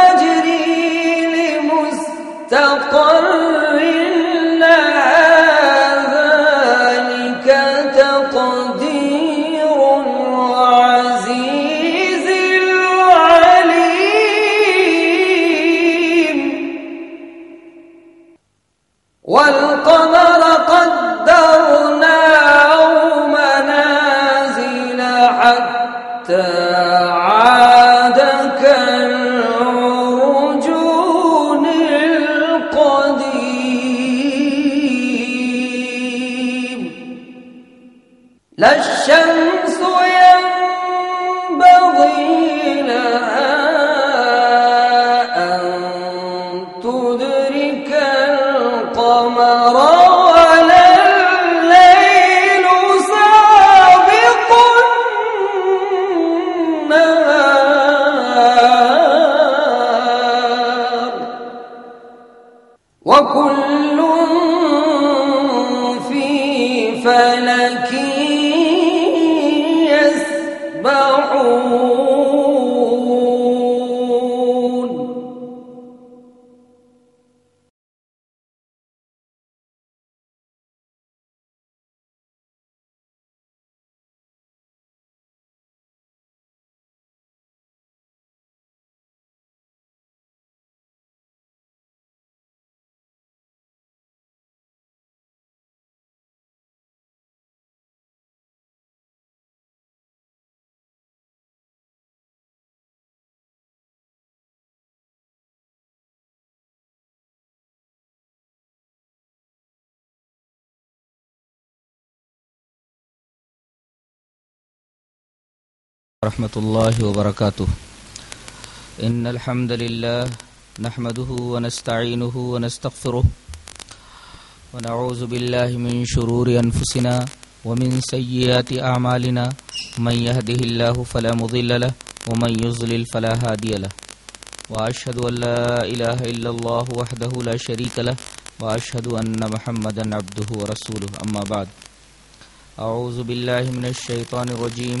تجري لمستقر. لا ورحمة الله وبركاته. إن الحمد لله نحمده ونستعينه ونستغفره ونعوذ بالله من شرور أنفسنا ومن سيئات أعمالنا. من يهده الله فلا مضل له ومن يضلل فلا هادي له. وأشهد أن لا إله إلا الله وحده لا شريك له وأشهد أن محمدا عبده ورسوله. أما بعد، أعوذ بالله من الشيطان الرجيم.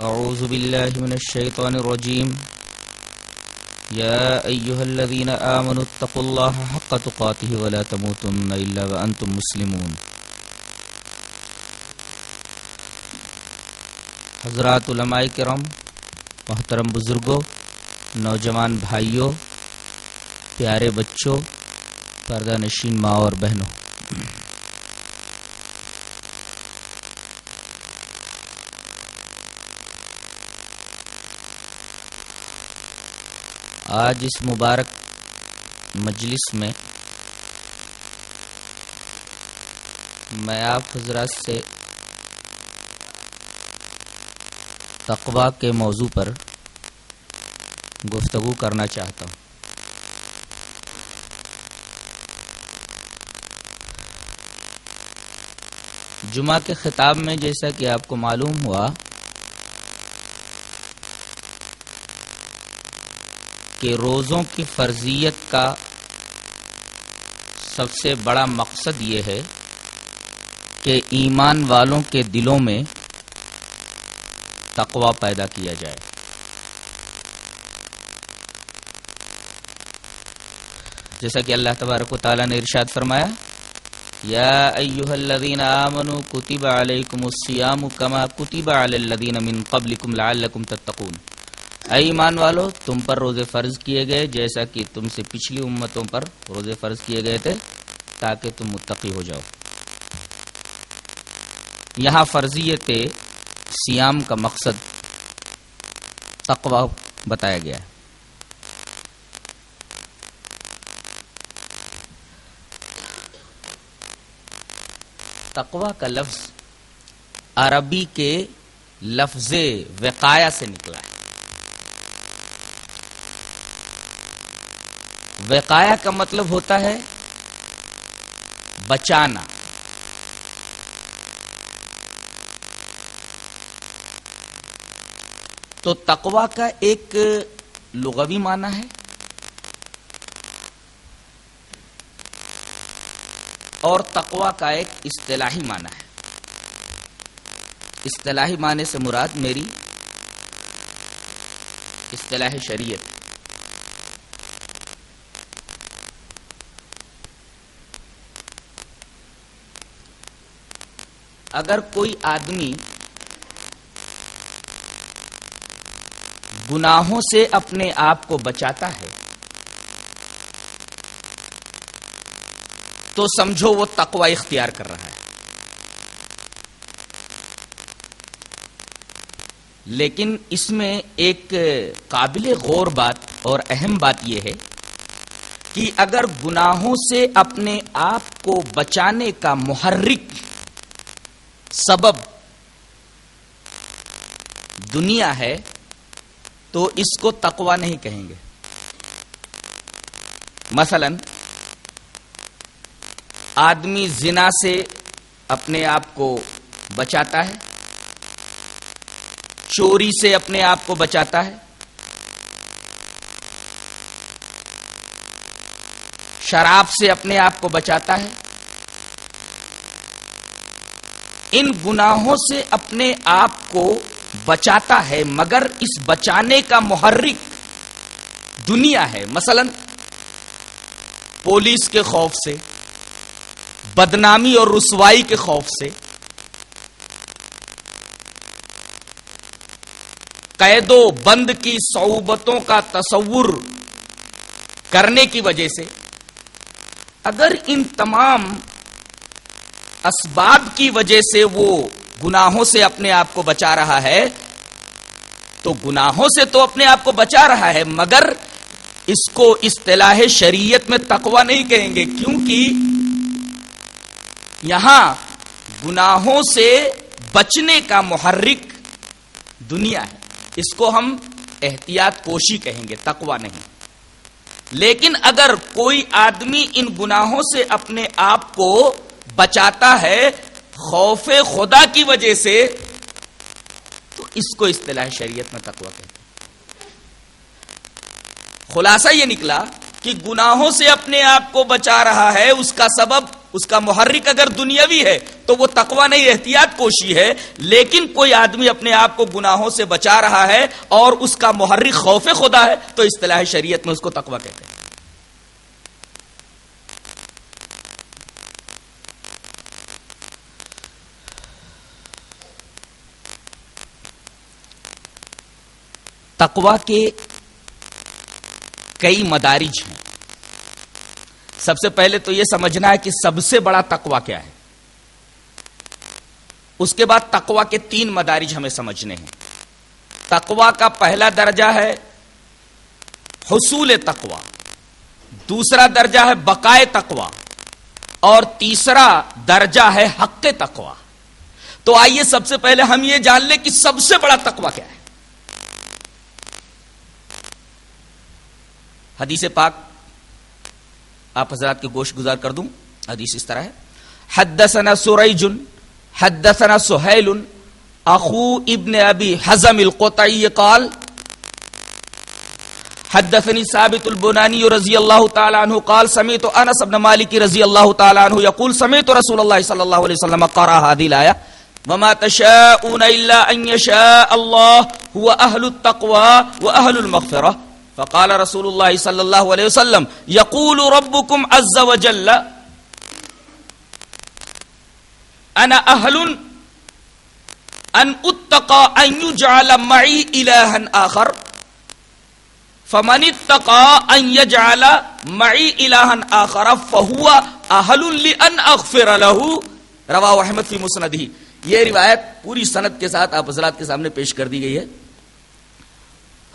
أعوذ بالله من الشيطان الرجيم. يا أيها الذين آمنوا اتقوا الله حق تقاته ولا تموتن إلا وأنتم مسلمون. حضرات علماء کرام محترم بزرگوں نوجوان بھائیوں پیارے بچوں پردہ نشین ماں اور بہنوں۔ آج اس مبارک مجلس میں میں آپ حضرات سے تقوا کے موضوع پر گفتگو کرنا چاہتا ہوں۔ جمعہ کے خطاب میں جیسا کہ آپ کو معلوم ہوا کہ روزوں کی فرضیت کا سب سے بڑا مقصد یہ ہے کہ ایمان والوں کے دلوں میں تقوا پیدا کیا جائے۔ جیسا کہ اللہ تبارک و تعالیٰ نے ارشاد فرمایا يا أيها الذين آمنوا كتب عليكم الصيام كما كتب على الذين من قبلكم لعلكم تتقون۔ اے ایمان والو، تم پر روزے فرض کیے گئے، جیسا کہ تم سے پچھلی امتوں پر روزے فرض کیے گئے تھے، تاکہ تم متقی ہو جاؤ۔ یہاں فرضیت سیام کا مقصد تقوی بتایا گیا ہے۔ تقوی کا لفظ عربی کے لفظ وقایا سے نکلا ہے۔ وقایا کا مطلب ہوتا ہے بچانا۔ تو تقوا کا ایک لغوی معنی ہے۔ اور تقوا کا ایک اصطلاحی معنی ہے۔ اصطلاحی معنی سے مراد میری اصطلاح شریعت۔ اگر کوئی آدمی گناہوں سے اپنے آپ کو بچاتا ہے، تو سمجھو وہ تقوی اختیار کر رہا ہے۔ لیکن اس میں ایک قابل غور بات اور اہم بات یہ ہے کہ اگر گناہوں سے اپنے آپ کو بچانے کا محرک سبب دنیا ہے تو اس کو تقوا نہیں کہیں گے۔ مثلا، آدمی زنا سے اپنے آپ کو بچاتا ہے، چوری سے اپنے آپ کو بچاتا ہے، شراب سے اپنے آپ کو بچاتا ہے ان گناہوں سے اپنے آپ کو بچاتا ہے، مگر اس بچانے کا محرک دنیا ہے۔ مثلا، پولیس کے خوف سے، بدنامی اور رسوائی کے خوف سے، قید و بند کی صعوبتوں کا تصور کرنے کی وجہ سے، اگر ان تمام اسباب کی وجہ سے وہ گناہوں سے اپنے آپ کو بچا رہا ہے، تو گناہوں سے تو اپنے آپ کو بچا رہا ہے، مگر اس کو اصطلاح شریعت میں تقوی نہیں کہیں گے، کیونکہ یہاں گناہوں سے بچنے کا محرک دنیا ہے۔ اس کو ہم احتیاط کوشی کہیں گے، تقوی نہیں۔ لیکن اگر کوئی آدمی ان گناہوں سے اپنے آپ کو بچاتا ہے خوف خدا کی وجہ سے، تو اس کو اصطلاح شریعت میں تقوی کہتے ہیں۔ خلاصہ یہ نکلا کہ گناہوں سے اپنے آپ کو بچا رہا ہے، اس کا سبب، اس کا محرک اگر دنیاوی ہے، تو وہ تقوی نہیں، احتیاط کوشی ہے، لیکن کوئی آدمی اپنے آپ کو گناہوں سے بچا رہا ہے اور اس کا محرک خوف خدا ہے، تو اصطلاح شریعت میں اس کو تقوی کہتے ہیں۔ تقوا کے کئی مدارج ہیں۔ سب سے پہلے تو یہ سمجھنا ہے کہ سب سے بڑا تقوا کیا ہے۔ اس کے بعد تقوا کے تین مدارج ہمیں سمجھنے ہیں۔ تقوا کا پہلا درجہ ہے حصول تقوا دوسرا درجہ ہے بقائے تقوا اور تیسرا درجہ ہے حق تقوا تو آئیے سب سے پہلے ہم یہ جان لیں کہ سب سے بڑا تقوا کیا ہے۔ حدیث پاک آپ حضرات کے گوشت گزار کر دوں۔ حدیث اس طرح ہے۔ حدثنا سریجن حدثنا سہیل، اخو ابن ابی حزم القطعی قال حدثني ثابت البناني رضي الله تعالى عنه قال سمعت انس بن مالك رضي الله تعالى عنه يقول سمعت رسول الله صلى الله عليه وسلم قرأ هذه الايه وما تشاءون الا ان يشاء الله هو اهل التقوى واهل المغفره فقال رسول اللہ صلی اللہ علیہ وسلم، یقول ربکم عز وجل انا اہل ان اتقا ان يجعل معي الها اخر فمن اتقا ان يجعل معي الها اخر فهو اهل لان اغفر له رواه احمد في مسنده یہ روایت پوری سند کے ساتھ آپ حضرات کے سامنے پیش کر دی گئی ہے۔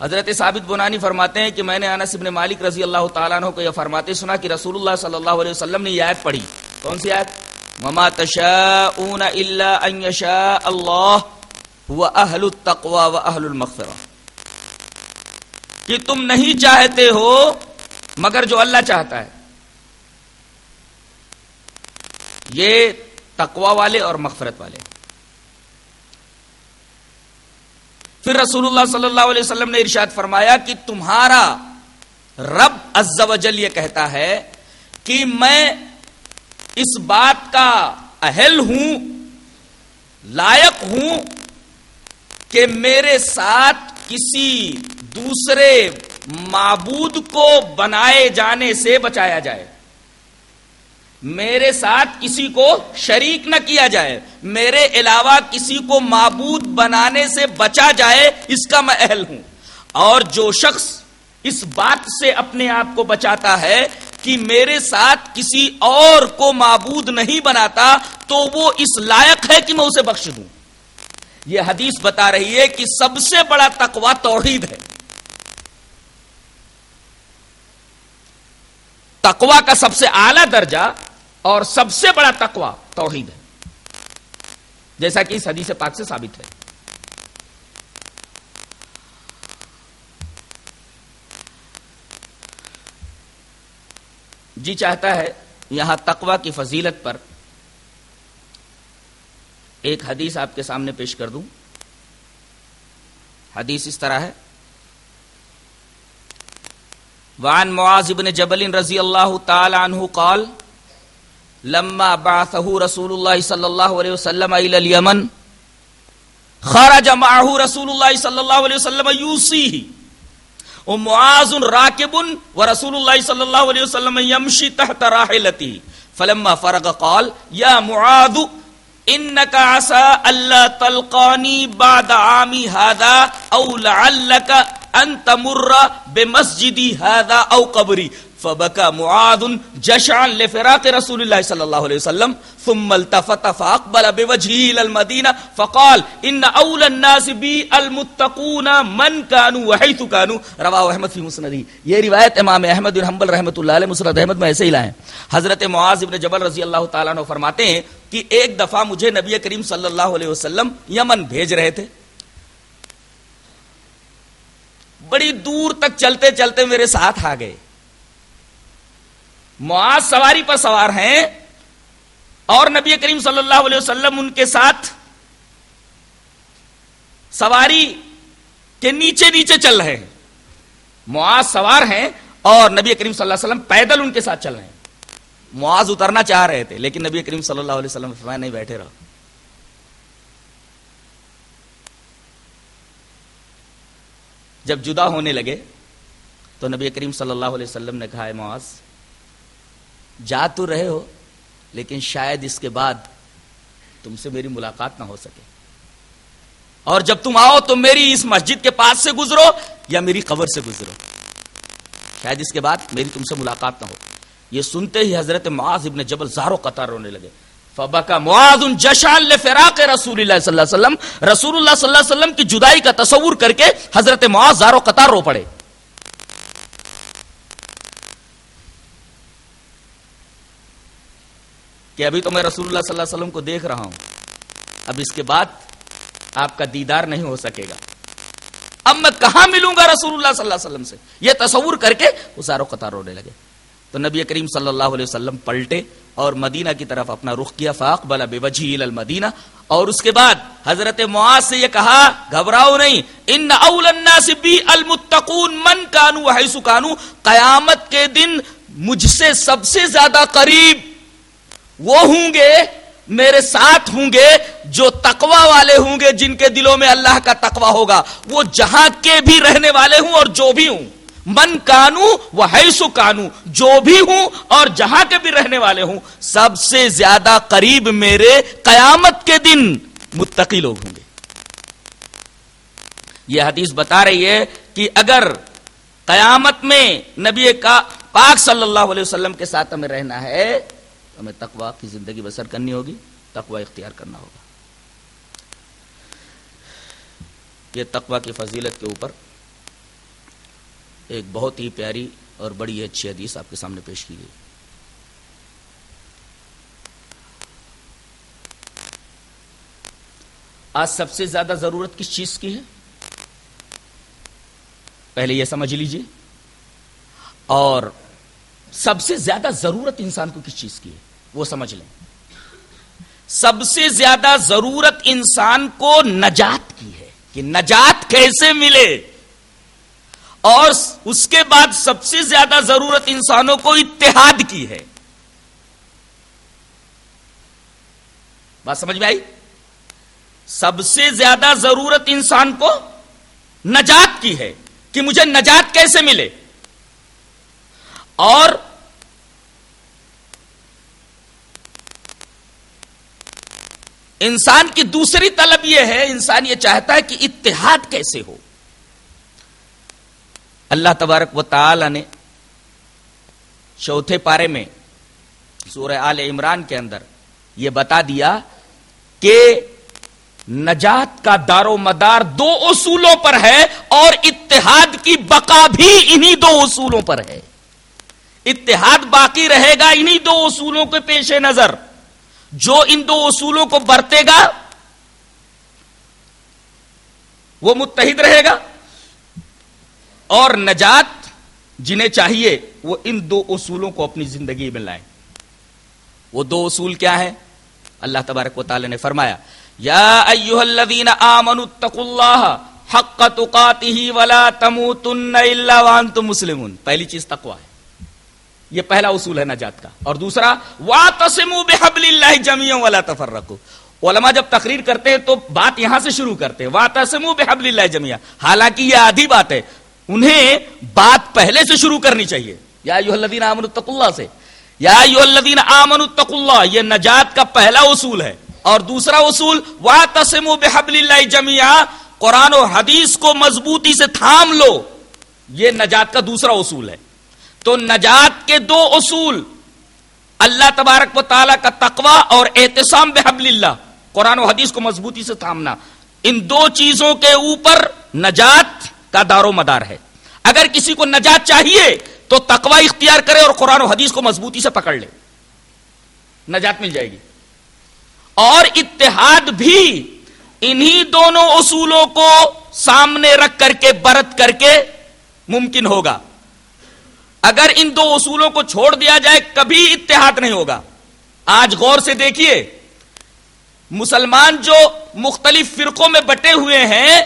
حضرت ثابت بنانی فرماتے ہیں کہ میں نے انس ابن مالک رضی اللہ تعالیٰ عنہ کو یہ فرماتے سنا کہ رسول اللہ صلی اللہ علیہ وسلم نے یہ آیت پڑھی۔ کون سی آیت؟ وما تشاءون الا ان يشاء الله هو اهل التقوى واهل کہ تم نہیں چاہتے ہو، مگر جو اللہ چاہتا ہے۔ یہ تقوا والے اور مغفرت والے۔ پھر رسول اللہ صلی اللہ علیہ وسلم نے ارشاد فرمایا کہ تمہارا رب عز و جل یہ کہتا ہے کہ میں اس بات کا اہل ہوں، لائق ہوں کہ میرے ساتھ کسی دوسرے معبود کو بنائے جانے سے بچایا جائے۔ میرے ساتھ کسی کو شریک نہ کیا جائے، میرے علاوہ کسی کو معبود بنانے سے بچا جائے، اس کا میں اہل ہوں۔ اور جو شخص اس بات سے اپنے آپ کو بچاتا ہے کہ میرے ساتھ کسی اور کو معبود نہیں بناتا، تو وہ اس لائق ہے کہ میں اسے بخش دوں۔ یہ حدیث بتا رہی ہے کہ سب سے بڑا تقوا توحید ہے۔ تقوا کا سب سے اعلی درجہ اور سب سے بڑا تقوا توحید ہے۔ جیسا کہ اس حدیث پاک سے ثابت ہے۔ جی چاہتا ہے یہاں تقوا کی فضیلت پر ایک حدیث آپ کے سامنے پیش کر دوں۔ حدیث اس طرح ہے۔ وعن معاذ بن جبل رضی اللہ تعالی عنہ قال لما بعثه رسول الله صلى الله عليه وسلم الى اليمن، خرج معه رسول الله صلى الله عليه وسلم يوصيه. ومعاذ راكب ورسول الله صلى الله عليه وسلم يمشي تحت راحلته. فلما فرغ قال، يا معاذ انك عسى الا تلقاني بعد عامي هذا او لعلك ان تمر بمسجدي هذا او قبري. فبكى معاذ جشعا لفراق رسول الله صلى الله عليه وسلم، ثم التفت فاقبل بوجهه الى المدينه فقال ان اولى الناس بي المتقون من كانوا وحيث كانوا. رواه احمد في مسنده. یہ روایت امام احمد بن حنبل رحمۃ اللہ علیہ مسند احمد میں ایسے ہی لائے حضرت معاذ بن جبل رضی اللہ تعالی عنہ فرماتے ہیں کہ ایک دفعہ مجھے نبی کریم صلی اللہ علیہ وسلم یمن بھیج رہے تھے۔ بڑی دور تک چلتے چلتے میرے ساتھ آ گئے۔ معاذ سواری پر سوار ہیں اور نبی کریم صلی اللہ علیہ وسلم ان کے ساتھ سواری کے نیچے نیچے چل رہے ہیں۔ معاذ سوار ہیں اور نبی کریم صلی اللہ علیہ وسلم پیدل ان کے ساتھ چل رہے ہیں۔ معاذ اترنا چاہ رہے تھے، لیکن نبی کریم صلی اللہ علیہ وسلم فرمایا، نہیں بیٹھے رہو۔ جب جدا ہونے لگے تو نبی کریم صلی اللہ علیہ وسلم نے کہا ہے معاذ جا تو رہے ہو، لیکن شاید اس کے بعد تم سے میری ملاقات نہ ہو سکے۔ اور جب تم آؤ تو میری اس مسجد کے پاس سے گزرو یا میری قبر سے گزرو۔ شاید اس کے بعد میری تم سے ملاقات نہ ہو۔ یہ سنتے ہی حضرت معاذ ابن جبل زارو قطار رونے لگے۔ فبکا معاذ جشان لفراق رسول اللہ صلی اللہ علیہ وسلم۔ رسول اللہ صلی اللہ علیہ وسلم کی جدائی کا تصور کر کے حضرت معاذ زارو قطار رو پڑے۔ کہ ابھی تو میں رسول اللہ صلی اللہ علیہ وسلم کو دیکھ رہا ہوں۔ اب اس کے بعد آپ کا دیدار نہیں ہو سکے گا۔ اب میں کہاں ملوں گا رسول اللہ صلی اللہ علیہ وسلم سے؟ یہ تصور کر کے وہ ساروں قطار رونے لگے۔ تو نبی کریم صلی اللہ علیہ وسلم پلٹے اور مدینہ کی طرف اپنا رخ کیا فاق بلا بے وجہ المدینہ۔ اور اس کے بعد حضرت معاذ سے یہ کہا، گھبراؤ نہیں، ان اول الناس بی المتقون من کانو حیث کانو، قیامت کے دن مجھ سے سب سے زیادہ قریب وہ ہوں گے میرے ساتھ ہوں گے جو تقوا والے ہوں گے جن کے دلوں میں اللہ کا تقوا ہوگا وہ جہاں کے بھی رہنے والے ہوں اور جو بھی ہوں من کانو وہ حیث کانو جو بھی ہوں اور جہاں کے بھی رہنے والے ہوں سب سے زیادہ قریب میرے قیامت کے دن متقی لوگ ہوں گے۔ یہ حدیث بتا رہی ہے کہ اگر قیامت میں نبی کا پاک صلی اللہ علیہ وسلم کے ساتھ ہمیں رہنا ہے تو ہمیں تقوا کی زندگی بسر کرنی ہوگی تقوا اختیار کرنا ہوگا۔ یہ تقوا کی فضیلت کے اوپر ایک بہت ہی پیاری اور بڑی اچھی حدیث آپ کے سامنے پیش کی گئی۔ آج سب سے زیادہ ضرورت کس چیز کی ہے؟ پہلے یہ سمجھ لیجیے۔ اور سب سے زیادہ ضرورت انسان کو کس چیز کی ہے؟ وہ سمجھ لیں۔ سب سے زیادہ ضرورت انسان کو نجات کی ہے کہ نجات کیسے ملے۔ اور اس کے بعد سب سے زیادہ ضرورت انسانوں کو اتحاد کی ہے۔ بات سمجھ میں آئی؟ سب سے زیادہ ضرورت انسان کو نجات کی ہے کہ مجھے نجات کیسے ملے؟ اور انسان کی دوسری طلب یہ ہے، انسان یہ چاہتا ہے کہ اتحاد کیسے ہو۔ اللہ تبارک و تعالی نے چوتھے پارے میں سورہ آل عمران کے اندر یہ بتا دیا کہ نجات کا دار و مدار دو اصولوں پر ہے اور اتحاد کی بقا بھی انہی دو اصولوں پر ہے۔ اتحاد باقی رہے گا، انہی دو اصولوں کے پیش نظر۔ جو ان دو اصولوں کو برتے گا، وہ متحد رہے گا۔ اور نجات جنہیں چاہیے، وہ ان دو اصولوں کو اپنی زندگی میں لائیں وہ دو اصول کیا ہیں؟ اللہ تبارک و تعالی نے فرمایا، یا ایوہ الذین آمنوا اتقوا اللہ حق تقاته ولا تموتن الا وانتم مسلمون۔ پہلی چیز تقوی ہے۔ یہ پہلا اصول ہے نجات کا۔ اور دوسرا وَاتَصِمُوا بِحَبْلِ اللَّهِ جَمِيعًا وَلَا تَفَرَّقُوا۔ علماء جب تقریر کرتے ہیں تو بات یہاں سے شروع کرتے ہیں۔ وَاتَصِمُوا بِحَبْلِ اللَّهِ جَمِيعًا۔ حالانکہ یہ آدھی بات ہے، انہیں بات پہلے سے شروع کرنی چاہیے۔ یا ایوہ اللہ سے۔ یا ایوہ اللہ، یہ نجات کا پہلا اصول ہے۔ اور دوسرا اصول وَاتَصِمُوا بِحَبْلِ اللَّهِ جَمِيعًا۔ قرآن و حدیث کو مضبوطی سے تھام لو۔ یہ نجات کا دوسرا اصول ہے۔ تو نجات کے دو اصول اللہ تبارک و تعالی کا تقوی اور احتسام بحبل اللہ۔ قرآن و حدیث کو مضبوطی سے تھامنا۔ ان دو چیزوں کے اوپر نجات کا دار و مدار ہے۔ اگر کسی کو نجات چاہیے تو تقوی اختیار کرے اور قرآن و حدیث کو مضبوطی سے پکڑ لے۔ نجات مل جائے گی۔ اور اتحاد بھی انہی دونوں اصولوں کو سامنے رکھ کر کے برت کر کے ممکن ہوگا۔ اگر ان دو اصولوں کو چھوڑ دیا جائے، کبھی اتحاد نہیں ہوگا۔ آج غور سے دیکھیے، مسلمان جو مختلف فرقوں میں بٹے ہوئے ہیں،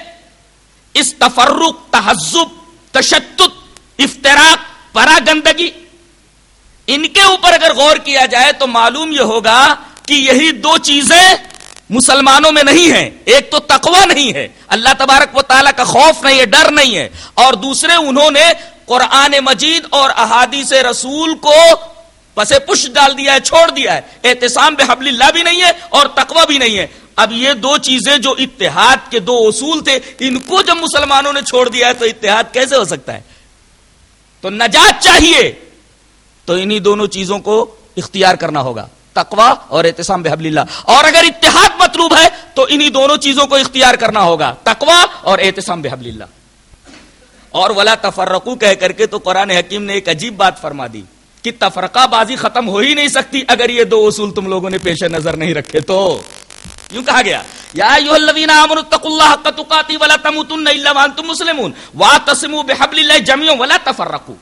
اس تفرق، تہذب تشدد افطراک پرا گندگی ان کے اوپر اگر غور کیا جائے تو معلوم یہ ہوگا کہ یہی دو چیزیں مسلمانوں میں نہیں ہیں۔ ایک تو تقوی نہیں ہے۔ اللہ تبارک و تعالیٰ کا خوف نہیں ہے، ڈر نہیں ہے۔ اور دوسرے، انہوں نے قرآن مجید اور احادیث رسول کو پسے پش ڈال دیا ہے، چھوڑ دیا ہے۔ احتسام بحبل اللہ بھی نہیں ہے اور تقوی بھی نہیں ہے۔ اب یہ دو چیزیں جو اتحاد کے دو اصول تھے، ان کو جب مسلمانوں نے چھوڑ دیا ہے تو اتحاد کیسے ہو سکتا ہے؟ تو نجات چاہیے۔ تو انہی دونوں چیزوں کو اختیار کرنا ہوگا۔ تقوا اور احتسام بحبل اللہ۔ اور اگر اتحاد مطلوب ہے، تو انہی دونوں چیزوں کو اختیار کرنا ہوگا۔ تقوا اور احتسام بحبل اللہ۔ اور ولا تفرقو کہہ کر کے تو قرآن حکیم نے ایک عجیب بات فرما دی کہ تفرقہ بازی ختم ہو ہی نہیں سکتی اگر یہ دو اصول تم لوگوں نے پیش نظر نہیں رکھے تو۔ یوں کہا گیا، یا ایھا الذین آمنوا اتقوا اللہ حق تقاتی ولا تموتن الا وانتم مسلمون۔ واعتصموا بحبل اللہ جميعا ولا تفرقوا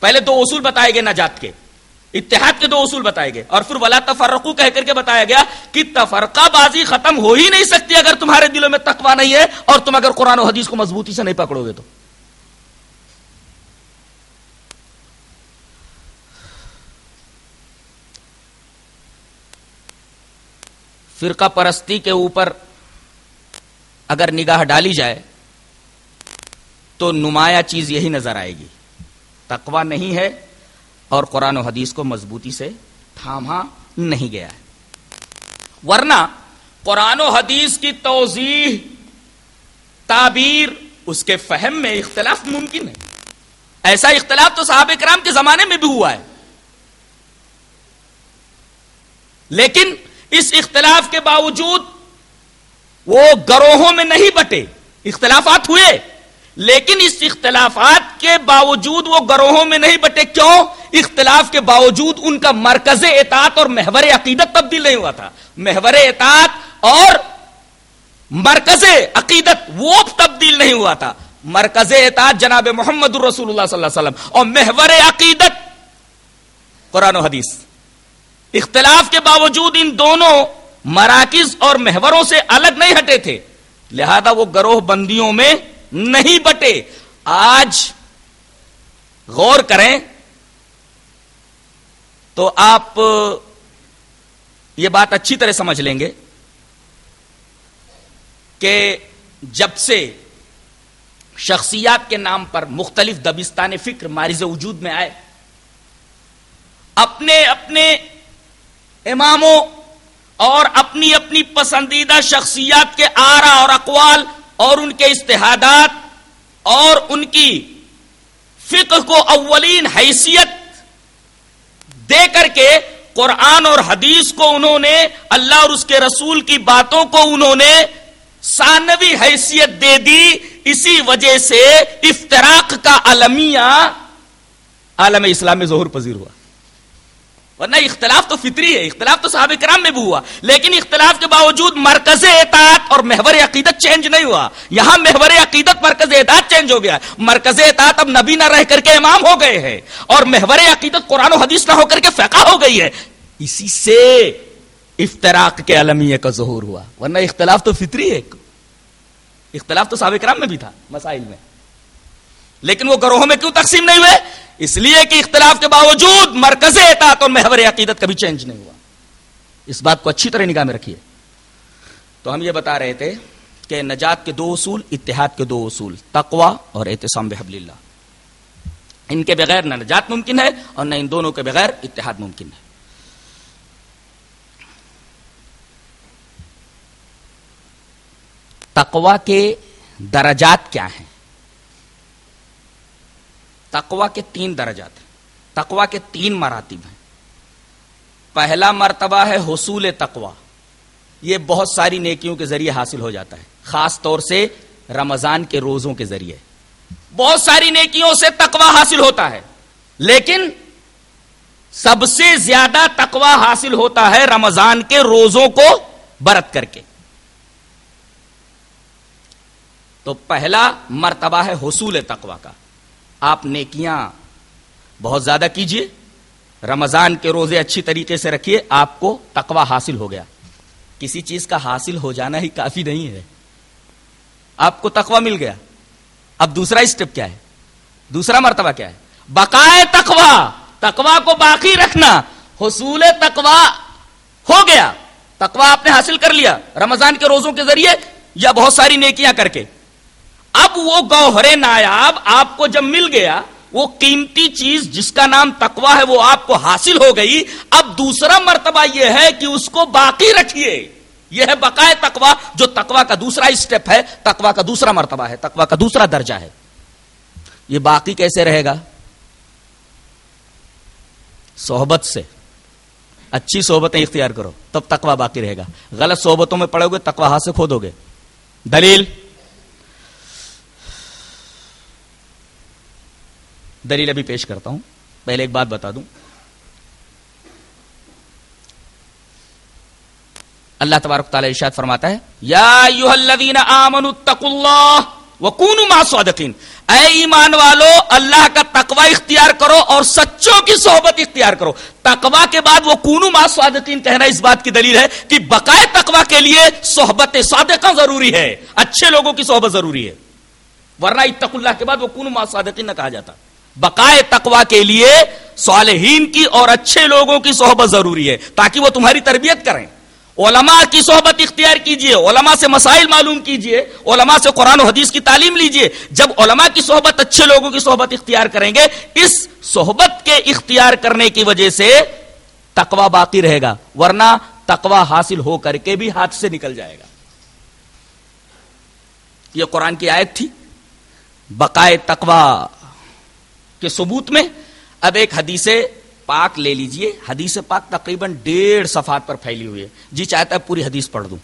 پہلے دو اصول بتائے گئے نجات کے۔ اتحاد کے دو اصول بتائے گئے اور پھر ولا تفرقو کہہ کر کے بتایا گیا کہ تفرقہ بازی ختم ہو ہی نہیں سکتی اگر تمہارے دلوں میں تقوی نہیں ہے اور تم اگر قرآن و حدیث کو مضبوطی سے نہیں پکڑو گے تو۔ فرقہ پرستی کے اوپر اگر نگاہ ڈالی جائے تو نمایاں چیز یہی نظر آئے گی۔ تقوا نہیں ہے اور قرآن و حدیث کو مضبوطی سے تھاما نہیں گیا ہے۔ ورنہ قرآن و حدیث کی توضیح، تعبیر، اس کے فہم میں اختلاف ممکن ہے۔ ایسا اختلاف تو صحابہ کرام کے زمانے میں بھی ہوا ہے۔ لیکن اس اختلاف کے باوجود وہ گروہوں میں نہیں بٹے۔ اختلافات ہوئے، لیکن اس اختلافات کے باوجود وہ گروہوں میں نہیں بٹے۔ کیوں؟ اختلاف کے باوجود ان کا مرکز اطاعت اور محور عقیدت تبدیل نہیں ہوا تھا۔ محور اطاعت اور مرکز عقیدت وہ تبدیل نہیں ہوا تھا۔ مرکز اطاعت جناب محمد الرسول اللہ صلی اللہ علیہ وسلم اور محور عقیدت قرآن و حدیث۔ اختلاف کے باوجود ان دونوں مراکز اور محوروں سے الگ نہیں ہٹے تھے۔ لہذا وہ گروہ بندیوں میں نہیں بٹے۔ آج غور کریں تو آپ، یہ بات اچھی طرح سمجھ لیں گے کہ جب سے شخصیات کے نام پر مختلف دبستان فکر مارز وجود میں آئے، اپنے اپنے اماموں اور اپنی اپنی پسندیدہ شخصیات کے آرا اور اقوال اور ان کے استحادات اور ان کی فقہ کو اولین حیثیت دے کر کے قرآن اور حدیث کو انہوں نے، اللہ اور اس کے رسول کی باتوں کو انہوں نے ثانوی حیثیت دے دی، اسی وجہ سے افتراق کا المیہ عالم اسلام میں ظہور پذیر ہوا۔ ورنہ اختلاف تو فطری ہے، اختلاف تو صحابہ کرام میں بھی ہوا۔ لیکن اختلاف کے باوجود مرکز اطاعت اور محور عقیدت چینج نہیں ہوا۔ یہاں محور عقیدت مرکز اطاعت چینج ہو گیا۔ مرکز اطاعت اب نبی نہ رہ کر کے امام ہو گئے ہیں۔ اور محور عقیدت قرآن و حدیث نہ ہو کر کے فقہ ہو گئی ہے۔ اسی سے افتراق کے عالمیہ کا ظہور ہوا۔ ورنہ اختلاف تو فطری ہے۔ اختلاف تو صحابہ کرام میں بھی تھا، مسائل میں۔ لیکن وہ گروہوں میں کیوں تقسیم نہیں ہوئے؟ اس لیے کہ اختلاف کے باوجود مرکز اطاعت اور محور عقیدت کبھی چینج نہیں ہوا۔ اس بات کو اچھی طرح نگاہ میں رکھیے۔ تو ہم یہ بتا رہے تھے کہ نجات کے دو اصول، اتحاد کے دو اصول تقوا اور احتسام بحبل اللہ۔ ان کے بغیر نہ نجات ممکن ہے اور نہ ان دونوں کے بغیر اتحاد ممکن ہے۔ تقوا کے درجات کیا ہیں؟ تقوا کے تین درجات ہیں۔ تقوا کے تین مراتب ہیں۔ پہلا مرتبہ ہے حصول تقوا یہ بہت ساری نیکیوں کے ذریعے حاصل ہو جاتا ہے۔ خاص طور سے رمضان کے روزوں کے ذریعے۔ بہت ساری نیکیوں سے تقوا حاصل ہوتا ہے۔ لیکن سب سے زیادہ تقوا حاصل ہوتا ہے رمضان کے روزوں کو برت کر کے۔ تو پہلا مرتبہ ہے حصول تقوا کا۔ آپ نیکیاں بہت زیادہ کیجیے، رمضان کے روزے اچھی طریقے سے رکھیے، آپ کو تقوا حاصل ہو گیا۔ کسی چیز کا حاصل ہو جانا ہی کافی نہیں ہے۔ آپ کو تقوا مل گیا۔ اب دوسرا اسٹیپ کیا ہے؟ دوسرا مرتبہ کیا ہے؟ بقائے تقوا تقوا کو باقی رکھنا۔ حصول تقوا ہو گیا۔ تقوا آپ نے حاصل کر لیا۔ رمضان کے روزوں کے ذریعے یا بہت ساری نیکیاں کر کے۔ اب وہ گوہرے نایاب آپ کو جب مل گیا، وہ قیمتی چیز جس کا نام تقوا ہے، وہ آپ کو حاصل ہو گئی۔ اب دوسرا مرتبہ یہ ہے کہ اس کو باقی رکھیے۔ یہ ہے بقائے تقوا جو تقوا کا دوسرا اسٹیپ ہے تقوا کا دوسرا مرتبہ ہے تقوا کا دوسرا درجہ ہے۔ یہ باقی کیسے رہے گا؟ صحبت سے۔ اچھی صحبتیں اختیار کرو، تب تقوا باقی رہے گا۔ غلط صحبتوں میں پڑو گے تقوا ہاتھ سے کھو دو گے۔ دلیل؟ دلیل ابھی پیش کرتا ہوں۔ پہلے ایک بات بتا دوں۔ اللہ تبارک تعالی ارشاد فرماتا ہے، یا ایوہ الذین آمنوا اتقوا اللہ وکونوا مع الصادقین اے ایمان والو، اللہ کا تقوی اختیار کرو اور سچوں کی صحبت اختیار کرو۔ تقوی کے بعد وہ کونو ما صادقین کہنا اس بات کی دلیل ہے کہ بقائے تقوی کے لیے صحبت صادقہ ضروری ہے۔ اچھے لوگوں کی صحبت ضروری ہے۔ ورنہ اتق اللہ کے بعد وہ کونو ما صادقین نہ کہا جاتا۔ بقائے تقوا کے لیے صالحین کی اور اچھے لوگوں کی صحبت ضروری ہے تاکہ وہ تمہاری تربیت کریں۔ علماء کی صحبت اختیار کیجیے، علماء سے مسائل معلوم کیجیے، علماء سے قرآن و حدیث کی تعلیم لیجیے۔ جب علماء کی صحبت اچھے لوگوں کی صحبت اختیار کریں گے، اس صحبت کے اختیار کرنے کی وجہ سے تقوی باقی رہے گا، ورنہ تقوی حاصل ہو کر کے بھی ہاتھ سے نکل جائے گا۔ یہ قرآن کی آیت تھی۔ بقائے تقوی کے ثبوت میں، اب ایک حدیث پاک لے لیجیے۔ حدیث پاک تقریباً ڈیڑھ صفحات پر پھیلی ہوئی ہے۔ جی چاہتا ہے پوری حدیث پڑھ دوں۔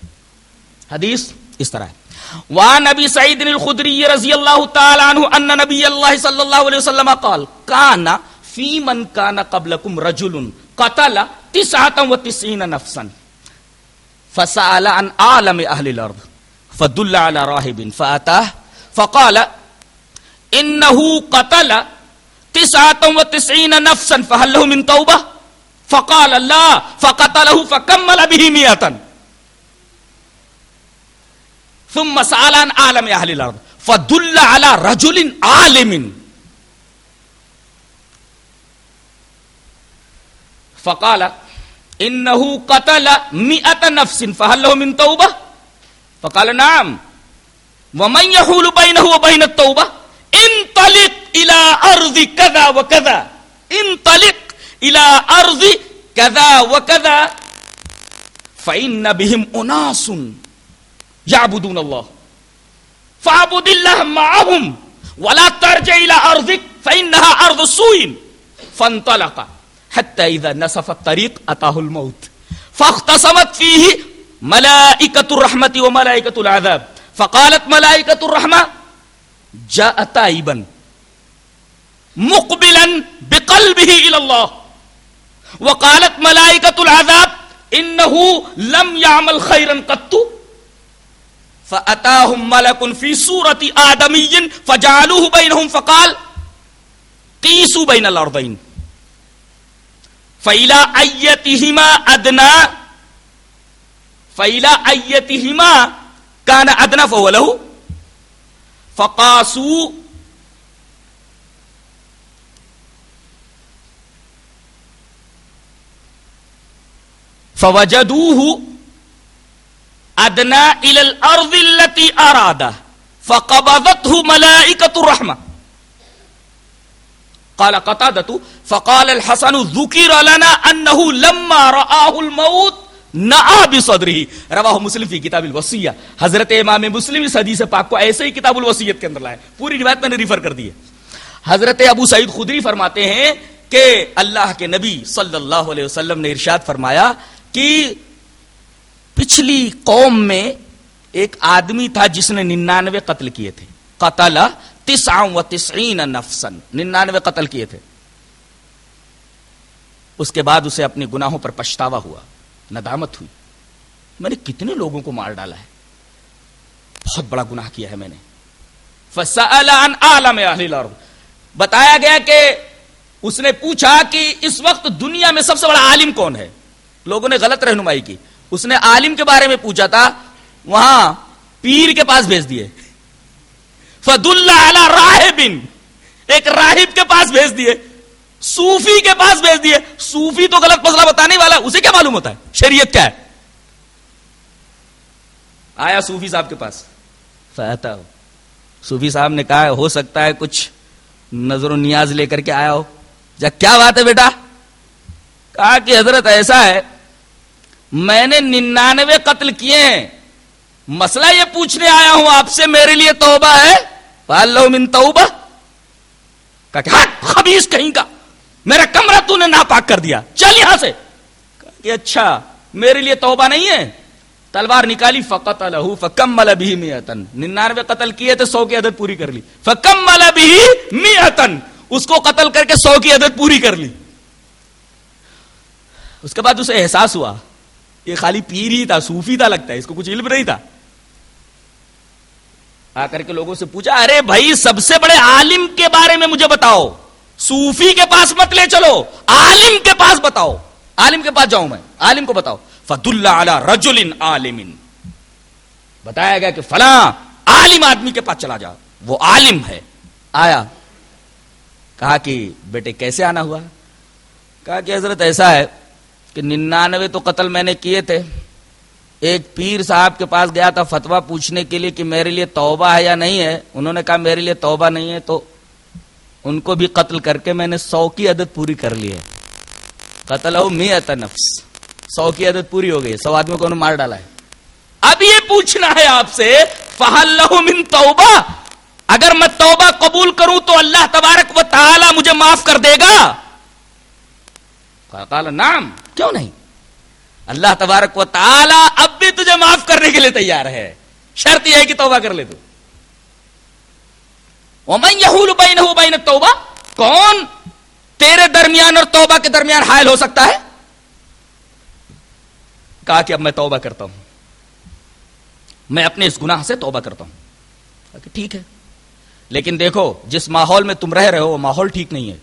حدیث اس طرح ہے۔ وعن ابي سعيد الخدري رضي الله تعالى عنه ان نبي الله صلى الله عليه وسلم قال كان في من كان قبلكم رجل قتل 99 نفسا، فسأل عن عالم اهل الارض، فدل على راهب فاتاه فقال انه قتل تسعة وتسعين نفسا فهل له من توبة؟ فقال لا فقتله فكمل به مئة. ثم سأل عن عالم أهل الأرض فدل على رجل عالم. فقال إنه قتل مئة نفس فهل له من توبة؟ فقال نعم. ومن يحول بينه وبين التوبة؟ انطلق إلى أرض كذا وكذا. انطلق إلى أرض كذا وكذا. فإن بهم أناس يعبدون الله. فاعبد الله معهم ولا ترجع إلى أرضك فإنها أرض سوء. فانطلق حتى إذا نسف الطريق أتاه الموت. فاختصمت فيه ملائكة الرحمة وملائكة العذاب. فقالت ملائكة الرحمة جاء تائبا مقبلا بقلبه الى الله. وقالت ملائكة العذاب انه لم يعمل خيرا قط. فاتاهم ملك في سورة آدمي فجعلوه بينهم، فقال قيسوا بين الارضين فإلى أيتهما أدنى، فإلى أيتهما كان أدنى فهو له. فقاسوا فوجدوه ادنا إلى الأرض التي اراد فقبضته ملائكة الرحمة. قال قتادة فقال الحسن ذكر لنا أنه لما رآه الموت نعا بصدره. رواہ مسلم فی کتاب الوصیہ حضرت امام مسلم اس حدیث پاک کو ایسے ہی کتاب الوصیت کے اندر لائے. پوری روایت میں نے ریفر کر دی ہے. حضرت ابو سعید خدری فرماتے ہیں کہ اللہ کے نبی صلی اللہ علیہ وسلم نے ارشاد فرمایا کہ پچھلی قوم میں ایک آدمی تھا جس نے ننانوے قتل کیے تھے. قتل تسعن و تسعین نفسن ننانوے قتل کیے تھے. اس کے بعد اسے اپنی گناہوں پر پچھتاوا ہوا. ندامت ہوئی۔ میں نے کتنے لوگوں کو مار ڈالا ہے۔ بہت بڑا گناہ کیا ہے میں نے۔ عن عالم بتایا گیا کہ اس نے پوچھا کہ اس وقت دنیا میں سب سے بڑا عالم کون ہے؟ لوگوں نے غلط رہنمائی کی۔ اس نے عالم کے بارے میں پوچھا تھا، وہاں پیر کے پاس بھیج دیے۔ فد اللہ راہب ایک راہب کے پاس بھیج دیے۔ صوفی کے پاس بھیج دیے۔ صوفی تو غلط مسئلہ بتانے والا، اسے کیا معلوم ہوتا ہے؟ شریعت کیا ہے؟ آیا صوفی صاحب کے پاس؟ فہتا ہو۔ صوفی صاحب نے کہا، ہو سکتا ہے کچھ نظر و نیاز لے کر کے آیا ہو۔ جا کیا بات ہے بیٹا؟ کہا کہ حضرت ایسا ہے، میں نے ننانوے قتل کیے ہیں۔ مسئلہ یہ پوچھنے آیا ہوں، آپ سے میرے لیے توبہ ہے؟ من توبہ؟ کہ ہاں، خبیص کہیں کا۔ میرا کمرہ تو نے ناپاک کر دیا۔ چل یہاں سے۔ کہ اچھا میرے لیے توبہ نہیں ہے۔ تلوار نکالی فقط الح فکم مل بھی میتن ننانوے قتل کیے تھے، سو کی عدد پوری کر لی۔ فکم مل بھی میتن اس کو قتل کر کے سو کی عدد پوری کر لی۔ اس کے بعد اسے احساس ہوا۔ یہ خالی پیر ہی تھا، صوفی تھا لگتا ہے، اس کو کچھ علم نہیں تھا۔ آ کر کے لوگوں سے پوچھا، ارے بھائی، سب سے بڑے عالم کے بارے میں مجھے بتاؤ۔ صوفی کے پاس مت لے چلو، عالم کے پاس بتاؤ۔ عالم کے پاس جاؤں میں، عالم کو بتاؤ۔ فت اللہ رجل عالم۔ بتایا گیا کہ فلاں عالم آدمی کے پاس چلا جا۔ وہ عالم ہے۔ آیا۔ کہا کہ بیٹے کیسے آنا ہوا؟ کہا کہ حضرت ایسا ہے کہ ننانوے تو قتل میں نے کیے تھے۔ ایک پیر صاحب کے پاس گیا تھا فتوا پوچھنے کے لیے کہ میرے لیے توبہ ہے یا نہیں ہے؟ انہوں نے کہا میرے لیے توبہ نہیں ہے تو ان کو بھی قتل کر کے میں نے سو کی عدد پوری کر لی ہے۔ قتل ہو می نفس۔ سو کی عدد پوری ہو گئی۔ سو آدمی کو انہوں نے مار ڈالا ہے۔ اب یہ پوچھنا ہے آپ سے فہل من توبہ اگر میں توبہ قبول کروں تو اللہ تبارک و تعالی مجھے معاف کر دے گا۔ قال نام کیوں نہیں؟ اللہ تبارک و تعالی اب بھی تجھے معاف کرنے کے لیے تیار ہے۔ شرط یہ ہے کہ توبہ کر لے تو۔ ومن یحول بینہ بین توبہ کون تیرے درمیان اور توبہ کے درمیان حائل ہو سکتا ہے؟ کہا کہ اب میں توبہ کرتا ہوں۔ میں اپنے اس گناہ سے توبہ کرتا ہوں۔ کہ ٹھیک ہے۔ لیکن دیکھو، جس ماحول میں تم رہ رہے ہو، وہ ماحول ٹھیک نہیں ہے۔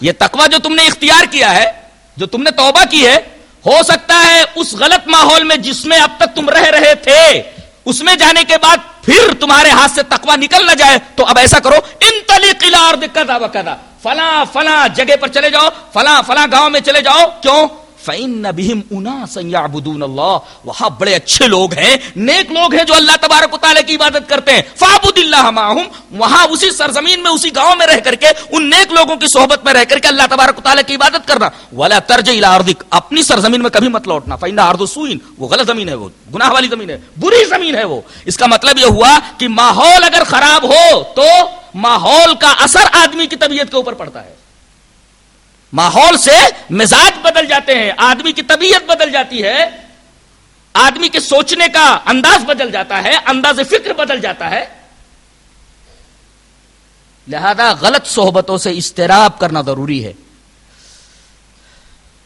یہ تقوی جو تم نے اختیار کیا ہے، جو تم نے توبہ کی ہے، ہو سکتا ہے اس غلط ماحول میں جس میں اب تک تم رہ رہے تھے، اس میں جانے کے بعد پھر تمہارے ہاتھ سے تقوی نکل نہ جائے تو اب ایسا کرو انتلی قلعہ اور دقت وقدا فلاں فلاں جگہ پر چلے جاؤ، فلاں فلاں گاؤں میں چلے جاؤ، کیوں؟ اللہ وہاں بڑے اچھے لوگ ہیں، نیک لوگ ہیں جو اللہ تبارک و تعالیٰ کی عبادت کرتے ہیں۔ فابود اللہ وہاں اسی سرزمین میں، اسی گاؤں میں رہ کر کے، ان نیک لوگوں کی صحبت میں رہ کر کے اللہ تبارک و تعالیٰ کی عبادت کرنا۔ والا ترج الاردک اپنی سرزمین میں کبھی مت لوٹنا۔ فائنہ آرد سوئن وہ غلط زمین ہے وہ، گناہ والی زمین ہے، بری زمین ہے وہ۔ اس کا مطلب یہ ہوا کہ ماحول اگر خراب ہو تو ماحول کا اثر آدمی کی طبیعت کے اوپر پڑتا ہے۔ ماحول سے مزاج بدل جاتے ہیں، آدمی کی طبیعت بدل جاتی ہے، آدمی کے سوچنے کا انداز بدل جاتا ہے، انداز فکر بدل جاتا ہے۔ لہذا غلط صحبتوں سے استراب کرنا ضروری ہے۔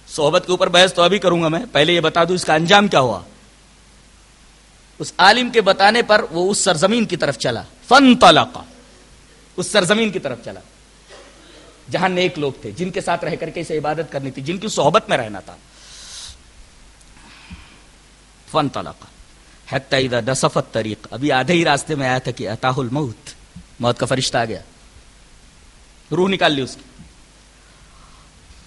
صحبت کے اوپر بحث تو ابھی کروں گا میں، پہلے یہ بتا دوں اس کا انجام کیا ہوا۔ اس عالم کے بتانے پر وہ اس سرزمین کی طرف چلا۔ فن طلقہ اس سرزمین کی طرف چلا۔ جہاں نیک لوگ تھے، جن کے ساتھ رہ کر کے اسے عبادت کرنی تھی، جن کی صحبت میں رہنا تھا۔ فن طلق دسفت طریق ابھی آدھے ہی راستے میں آیا تھا کہ اطاح الموت۔ موت کا فرشتہ آ گیا۔ روح نکال لی اس کی۔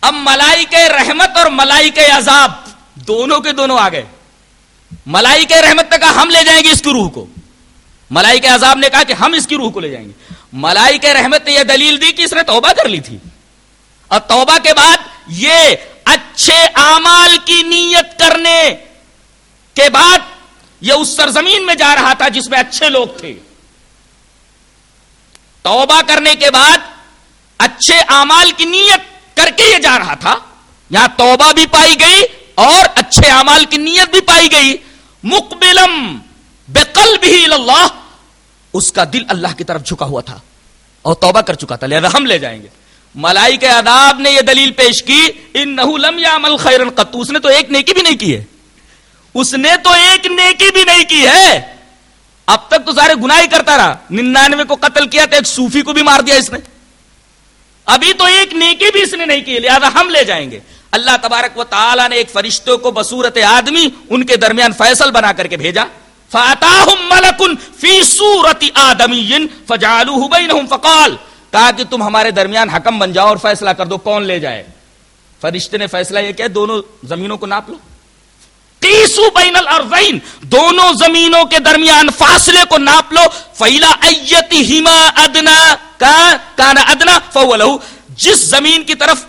اب ملائی کے رحمت اور ملائی کے عذاب دونوں کے دونوں آ گئے۔ ملائی کے رحمت نے کہا، ہم لے جائیں گے اس کی روح کو۔ ملائی کے عذاب نے کہا کہ ہم اس کی روح کو لے جائیں گے۔ ملائی کے رحمت نے یہ دلیل دی کہ اس نے توبہ کر لی تھی۔ اور توبہ کے بعد یہ اچھے اعمال کی نیت کرنے کے بعد یہ اس سرزمین میں جا رہا تھا جس میں اچھے لوگ تھے۔ توبہ کرنے کے بعد اچھے اعمال کی نیت کر کے یہ جا رہا تھا۔ یہاں توبہ بھی پائی گئی اور اچھے اعمال کی نیت بھی پائی گئی۔ مقبلم بےقل بھی اللہ اس کا دل اللہ کی طرف جھکا ہوا تھا اور توبہ کر چکا تھا۔ لہذا ہم لے جائیں گے۔ ملائی کے آداب نے یہ دلیل پیش کی ان نہ خیر اس نے تو ایک نیکی بھی نہیں کی ہے۔ اس نے تو ایک نیکی بھی نہیں کی ہے۔ اب تک تو سارے گناہ ہی کرتا رہا۔ ننانوے کو قتل کیا تو ایک صوفی کو بھی مار دیا اس نے۔ ابھی تو ایک نیکی بھی اس نے نہیں کی۔ لہذا ہم لے جائیں گے۔ اللہ تبارک و تعالیٰ نے ایک فرشتوں کو بصورت آدمی ان کے درمیان فیصل بنا کر کے بھیجا۔ فی فقال کہا کہ تم ہمارے درمیان حکم بن جاؤ اور فیصلہ کر دو کون لے جائے۔ فرشتے نے فیصلہ یہ کیا، دونوں زمینوں کو ناپ لو۔ تیسو بین الارضین دونوں زمینوں کے درمیان فاصلے کو ناپ لو۔ فیلا ایتہما ادنا کانا ادنا فولہو جس زمین کی طرف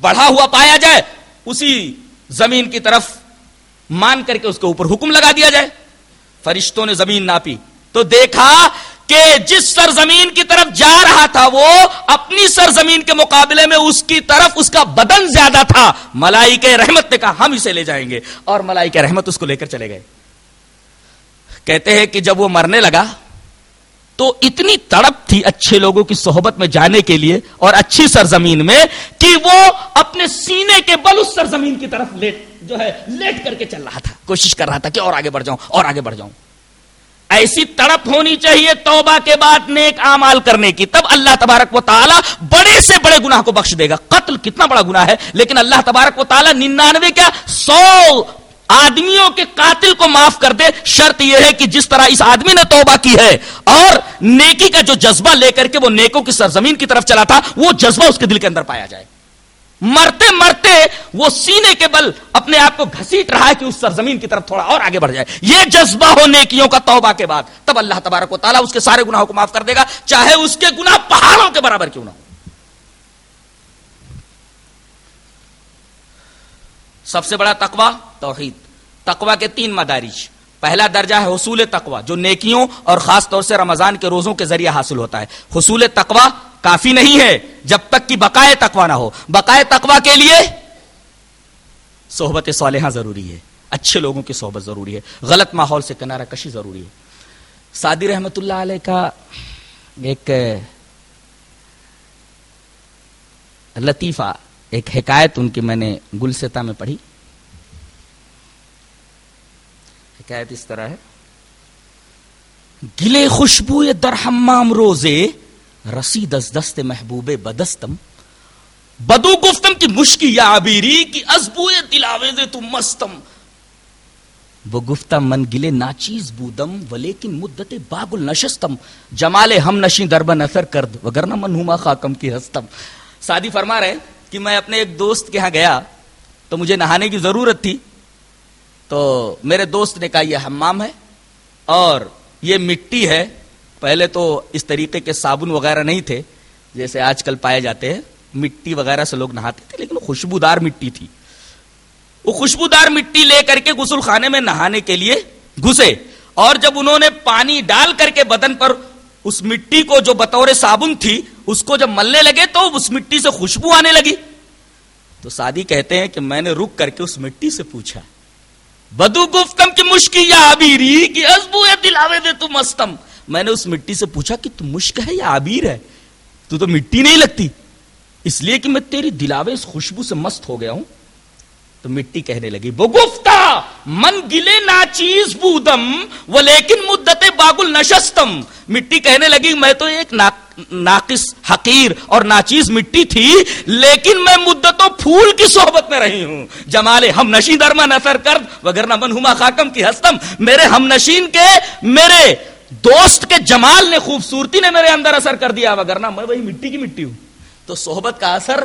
بڑھا ہوا پایا جائے، اسی زمین کی طرف مان کر کے اس کے اوپر حکم لگا دیا جائے۔ فرشتوں نے زمین ناپی۔ تو دیکھا کہ جس سرزمین کی طرف جا رہا تھا وہ اپنی سرزمین کے مقابلے میں اس کی طرف اس کا بدن زیادہ تھا۔ ملائی کے رحمت نے کہا، ہم اسے لے جائیں گے۔ اور ملائی کے رحمت اس کو لے کر چلے گئے۔ کہتے ہیں کہ جب وہ مرنے لگا تو اتنی تڑپ تھی اچھے لوگوں کی صحبت میں جانے کے لیے اور اچھی سرزمین میں کہ وہ اپنے سینے کے بل اس سرزمین کی طرف لیٹ جو ہے، لیٹ کر کے چل رہا تھا۔ کوشش کر رہا تھا کہ اور آگے بڑھ جاؤں، اور آگے بڑھ جاؤں۔ ایسی تڑپ ہونی چاہیے توبہ کے بعد نیک اعمال کرنے کی۔ تب اللہ تبارک و تعالیٰ بڑے سے بڑے گناہ کو بخش دے گا۔ قتل کتنا بڑا گناہ ہے، لیکن اللہ تبارک و تعالیٰ ننانوے کیا؟ سو آدمیوں کے قاتل کو معاف کر دے، شرط یہ ہے کہ جس طرح اس آدمی نے توبہ کی ہے، اور نیکی کا جو جذبہ لے کر کے وہ نیکوں کی سرزمین کی طرف چلا تھا، وہ جذبہ اس کے دل کے اندر پایا جائے۔ مرتے مرتے وہ سینے کے بل اپنے آپ کو گھسیٹ رہا ہے کہ اس سرزمین کی طرف تھوڑا اور آگے بڑھ جائے۔ یہ جذبہ ہو نیکیوں کا توبہ کے بعد، تب اللہ تبارک و تعالیٰ اس کے سارے گناہوں کو معاف کر دے گا، چاہے اس کے گناہ پہاڑوں کے برابر کیوں نہ ہو۔ سب سے بڑا تقوی توحید۔ تقوی کے تین مدارج۔ پہلا درجہ ہے حصول تقوی، جو نیکیوں اور خاص طور سے رمضان کے روزوں کے ذریعے حاصل ہوتا ہے۔ حصول تقوی کافی نہیں ہے جب تک کہ بقائے تقوی نہ ہو۔ بقائے تقوی کے لیے صحبت صالحہ ضروری ہے۔ اچھے لوگوں کی صحبت ضروری ہے۔ غلط ماحول سے کنارہ کشی ضروری ہے۔ سادی رحمت اللہ علیہ کا ایک لطیفہ ایک حکایت ان کی میں نے گلستا میں پڑھی۔ حکایت اس طرح ہے۔ گلے خوشبو درہمام روزے رسید از دست محبوب بدستم۔ بدو گفتم کی مشکی یا عبیری کی ازبو دلاویز تو مستم۔ وہ گفتہ من گلے ناچیز بودم، ولیکن مدت باب النشستم۔ جمال ہم نشی دربن اثر کرد، وگرنہ من ہما خاکم کی ہستم۔ سادی فرما رہے کہ میں اپنے ایک دوست کے ہاں گیا تو مجھے نہانے کی ضرورت تھی تو میرے دوست نے کہا یہ حمام ہے اور یہ مٹی ہے پہلے تو اس طریقے کے صابن وغیرہ نہیں تھے جیسے آج کل پائے جاتے ہیں مٹی وغیرہ سے لوگ نہاتے تھے لیکن خوشبودار مٹی تھی وہ خوشبودار مٹی لے کر کے غسل خانے میں نہانے کے لیے گھسے اور جب انہوں نے پانی ڈال کر کے بدن پر اس مٹی کو جو بطور صابن تھی، اس کو جب ملنے لگے تو اس مٹی سے خوشبو آنے لگی۔ تو سادی کہتے ہیں کہ میں نے رک کر کے اس مٹی سے پوچھا، بدو گفتم کی مشکی یا آبیری کی ازبو یا دلاوے دے تو مستم؟ میں نے اس مٹی سے پوچھا کہ تم مشک ہے یا آبیر ہے؟ تو تو مٹی نہیں لگتی، اس لیے کہ میں تیری دلاوے اس خوشبو سے مست ہو گیا ہوں۔ تو مٹی کہنے لگی وہ گفتا من گلے ناچیز بودم وہ لیکن مدت باگل نشستم. مٹی کہنے لگی، میں تو ایک ناقص حقیر اور ناچیز مٹی تھی، لیکن میں مدتوں پھول کی صحبت میں رہی ہوں۔ جمال ہم نشین درما نفر کرد وگرنہ من ہما خاکم کی ہستم۔ میرے ہم نشین کے، میرے دوست کے جمال نے خوبصورتی نے میرے اندر اثر کر دیا وگرنہ میں وہی مٹی کی مٹی ہوں۔ تو صحبت کا اثر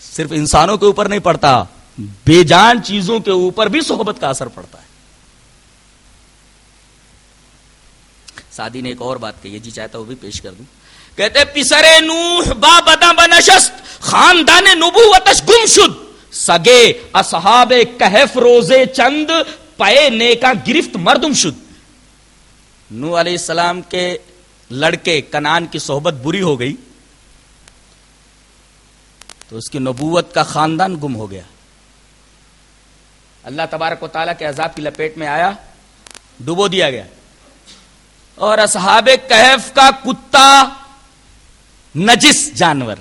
صرف انسانوں کے اوپر نہیں پڑتا۔ بے جان چیزوں کے اوپر بھی صحبت کا اثر پڑتا ہے۔ سادی نے ایک اور بات کہی جی چاہتا وہ بھی پیش کر دوں۔ کہتے پسرے نوح با بدا بنشست، خاندان نبوتش گم شد سگے اصحاب کہف روزے چند پے نیکا گرفت مردم شد۔ نو علیہ السلام کے لڑکے کنان کی صحبت بری ہو گئی۔ تو اس کی نبوت کا خاندان گم ہو گیا۔ اللہ تبارک و تعالیٰ کے عذاب کی لپیٹ میں آیا ڈبو دیا گیا۔ اور اصحاب کہف کا کتا نجس جانور۔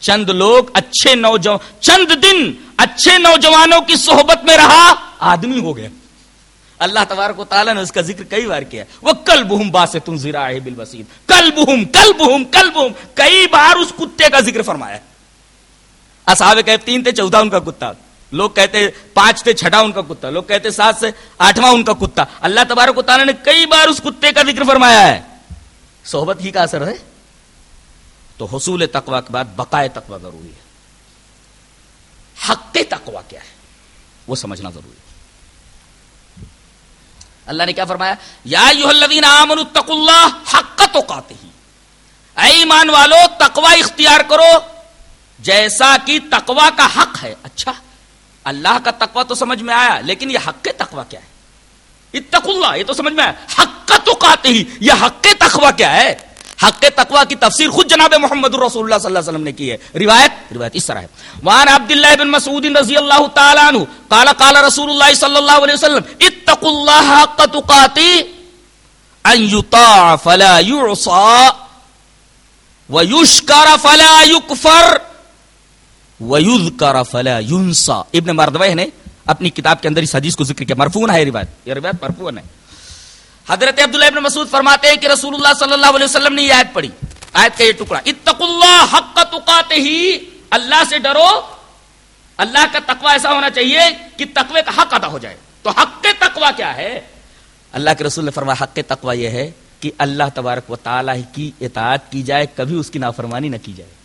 چند لوگ اچھے نوجوان چند دن اچھے نوجوانوں کی صحبت میں رہا، آدمی ہو گیا۔ اللہ تبارک و تعالیٰ نے اس کا ذکر کئی بار کیا۔ وہ کل بہم باس تم زیرا بل وسیم کل بہم کل بہم کل بہم کئی بار اس کتے کا ذکر فرمایا۔ اصحاب کہ تین تھے، چودہ ان کا کتا۔ لوگ کہتے پانچ تھے چھٹا ان کا کتا، لوگ کہتے سات سے آٹھواں ان کا کتا۔ اللہ تبارک و تعالیٰ نے کئی بار اس کتے کا ذکر فرمایا ہے۔ صحبت ہی کا اثر ہے۔ تو حصول تقوا کے بعد بقائے تقوا ضروری ہے۔ حق تقوا کیا ہے؟ وہ سمجھنا ضروری ہے۔ اللہ نے کیا فرمایا؟ یا اللہ حق تو اے ایمان والو تقوا اختیار کرو۔ جیسا کہ تقوا کا حق ہے اچھا۔ اللہ کا تقوا تو سمجھ میں آیا، لیکن یہ حق تقوا کیا ہے؟ اتق اللہ، یہ تو سمجھ میں آیا۔ حق تو کہتے ہی یہ حق تقوا کیا ہے؟ حق تقوا کی تفسیر خود جناب محمد رسول اللہ صلی اللہ علیہ وسلم نے کی ہے۔ روایت روایت اس طرح ہے۔ وان عبداللہ بن مسعود رضی اللہ تعالی عنہ، قال قال رسول اللہ صلی اللہ علیہ وسلم، اتقوا اللہ حق تقاتی، ان یطاع فلا يعصى ويشكر فلا يكفر ويذكر فلا ينسى۔ ابن مردوہ نے اپنی کتاب کے اندر اس حدیث کو ذکر کیا۔ مرفون ہے روایت۔ یہ روایت مرفون ہے۔ حضرت عبداللہ ابن مسعود فرماتے ہیں کہ رسول اللہ صلی اللہ علیہ وسلم نے یہ آیت پڑھی۔ آیت کا یہ ٹکڑا۔ اتق اللہ حق تقاتے ہی اللہ سے ڈرو۔ اللہ کا تقوی ایسا ہونا چاہیے کہ تقوی کا حق ادا ہو جائے۔ تو حق تقوی کیا ہے؟ اللہ کے رسول نے فرمایا، حق تقوی یہ ہے کہ اللہ تبارک و تعالی کی اطاعت کی جائے، کبھی اس کی نافرمانی نہ کی جائے۔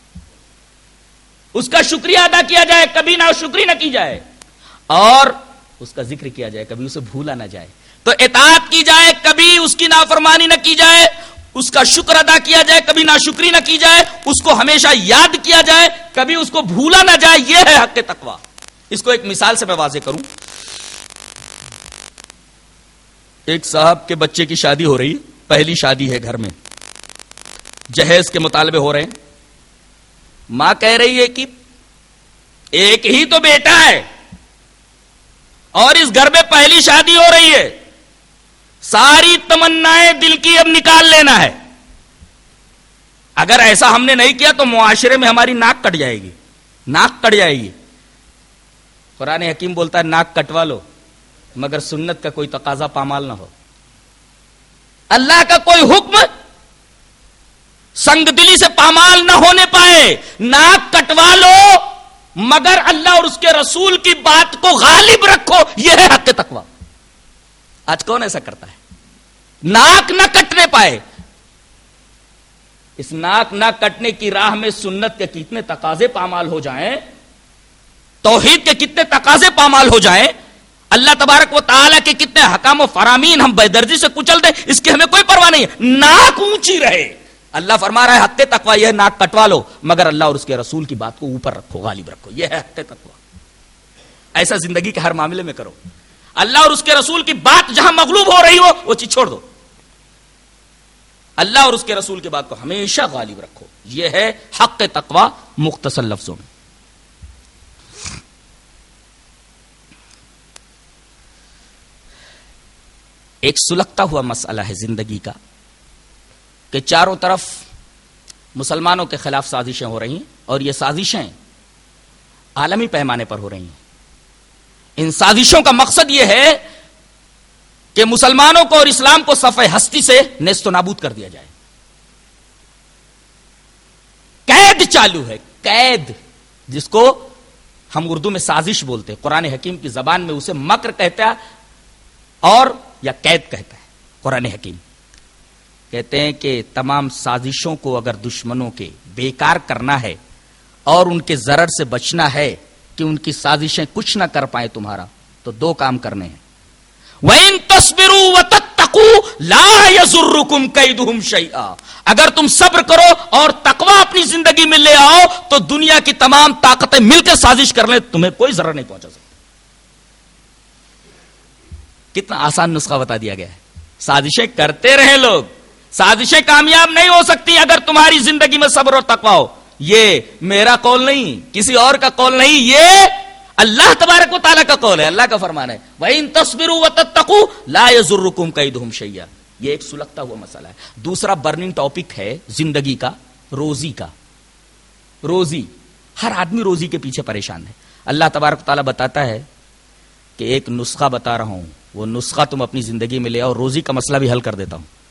اس کا شکریہ ادا کیا جائے، کبھی نہ شکری نہ کی جائے، اور اس کا ذکر کیا جائے، کبھی اسے بھولا نہ جائے۔ تو اطاعت کی جائے، کبھی اس کی نافرمانی نہ کی جائے، اس کا شکر ادا کیا جائے، کبھی نہ شکری نہ کی جائے، اس کو ہمیشہ یاد کیا جائے، کبھی اس کو بھولا نہ جائے، یہ ہے حق تقوا اس کو ایک مثال سے میں واضح کروں۔ ایک صاحب کے بچے کی شادی ہو رہی پہلی شادی ہے گھر میں۔ جہیز کے مطالبے ہو رہے ہیں۔ ماں کہہ رہی ہے کہ ایک ہی تو بیٹا ہے اور اس گھر میں پہلی شادی ہو رہی ہے ساری تمنا دل کی اب نکال لینا ہے اگر ایسا ہم نے نہیں کیا تو معاشرے میں ہماری ناک کٹ جائے گی ناک کٹ جائے گی قرآن حکیم بولتا ہے، ناک کٹوا لو، مگر سنت کا کوئی تقاضا پامال نہ ہو۔ اللہ کا کوئی حکم سنگ دلی سے پامال نہ ہونے پائے، ناک کٹوا لو، مگر اللہ اور اس کے رسول کی بات کو غالب رکھو، یہ ہے حق تقوا آج کون ایسا کرتا ہے؟ ناک نہ کٹنے پائے۔ اس ناک نہ کٹنے کی راہ میں سنت کے کتنے تقاضے پامال ہو جائیں، توحید کے کتنے تقاضے پامال ہو جائیں، اللہ تبارک و تعالیٰ کے کتنے حکام و فرامین ہم بے درجی سے کچل دیں، اس کی ہمیں کوئی پرواہ نہیں ہے۔ ناک اونچی رہے۔ اللہ فرما رہا ہے ہتے تکوا یہ ناک کٹوا لو، مگر اللہ اور اس کے رسول کی بات کو اوپر رکھو، غالب رکھو، یہ ہے ہتے تکوا ایسا زندگی کے ہر معاملے میں کرو۔ اللہ اور اس کے رسول کی بات جہاں مغلوب ہو رہی ہو، وہ چیز چھوڑ دو۔ اللہ اور اس کے رسول کی بات کو ہمیشہ غالب رکھو۔ یہ ہے حق تقوا مختصر لفظوں میں۔ ایک سلگتا ہوا مسئلہ ہے زندگی کا۔ کہ چاروں طرف مسلمانوں کے خلاف سازشیں ہو رہی ہیں اور یہ سازشیں عالمی پیمانے پر ہو رہی ہیں۔ ان سازشوں کا مقصد یہ ہے کہ مسلمانوں کو اور اسلام کو صفحہ ہستی سے نیست و نابود کر دیا جائے۔ قید چالو ہے، قید، جس کو ہم اردو میں سازش بولتے ہیں۔ قرآن حکیم کی زبان میں اسے مکر کہتا ہے اور یا قید کہتا ہے۔ قرآن حکیم۔ کہتے ہیں کہ تمام سازشوں کو اگر دشمنوں کے بیکار کرنا ہے اور ان کے ضرر سے بچنا ہے کہ ان کی سازشیں کچھ نہ کر پائے تمہارا، تو دو کام کرنے ہیں۔ وَإِن تَصْبِرُوا وَتَتَّقُوا لَا يَزُرُّكُمْ كَيْدُهُمْ شَيْئًا۔ اگر تم صبر کرو اور تقوی اپنی زندگی میں لے آؤ، تو دنیا کی تمام طاقتیں مل کے سازش کر لیں، تمہیں کوئی ضرر نہیں پہنچا سکتا۔ کتنا آسان نسخہ بتا دیا گیا ہے۔ سازشیں کرتے رہے لوگ۔ سازشیں کامیاب نہیں ہو سکتی اگر تمہاری زندگی میں صبر اور تقوا ہو۔ یہ میرا قول نہیں، کسی اور کا قول نہیں، یہ اللہ تبارک و تعالیٰ کا قول ہے، اللہ کا فرمان ہے۔ وہی ان تصویر لا ضرور کئی دھوم شیا یہ ایک سلگتا ہوا مسئلہ ہے۔ دوسرا برننگ ٹاپک ہے زندگی کا، روزی کا۔ روزی، ہر آدمی روزی کے پیچھے پریشان ہے۔ اللہ تبارک و تعالیٰ بتاتا ہے کہ ایک نسخہ بتا رہا ہوں، وہ نسخہ تم اپنی زندگی میں لے آؤ، روزی کا مسئلہ بھی حل کر دیتا ہوں۔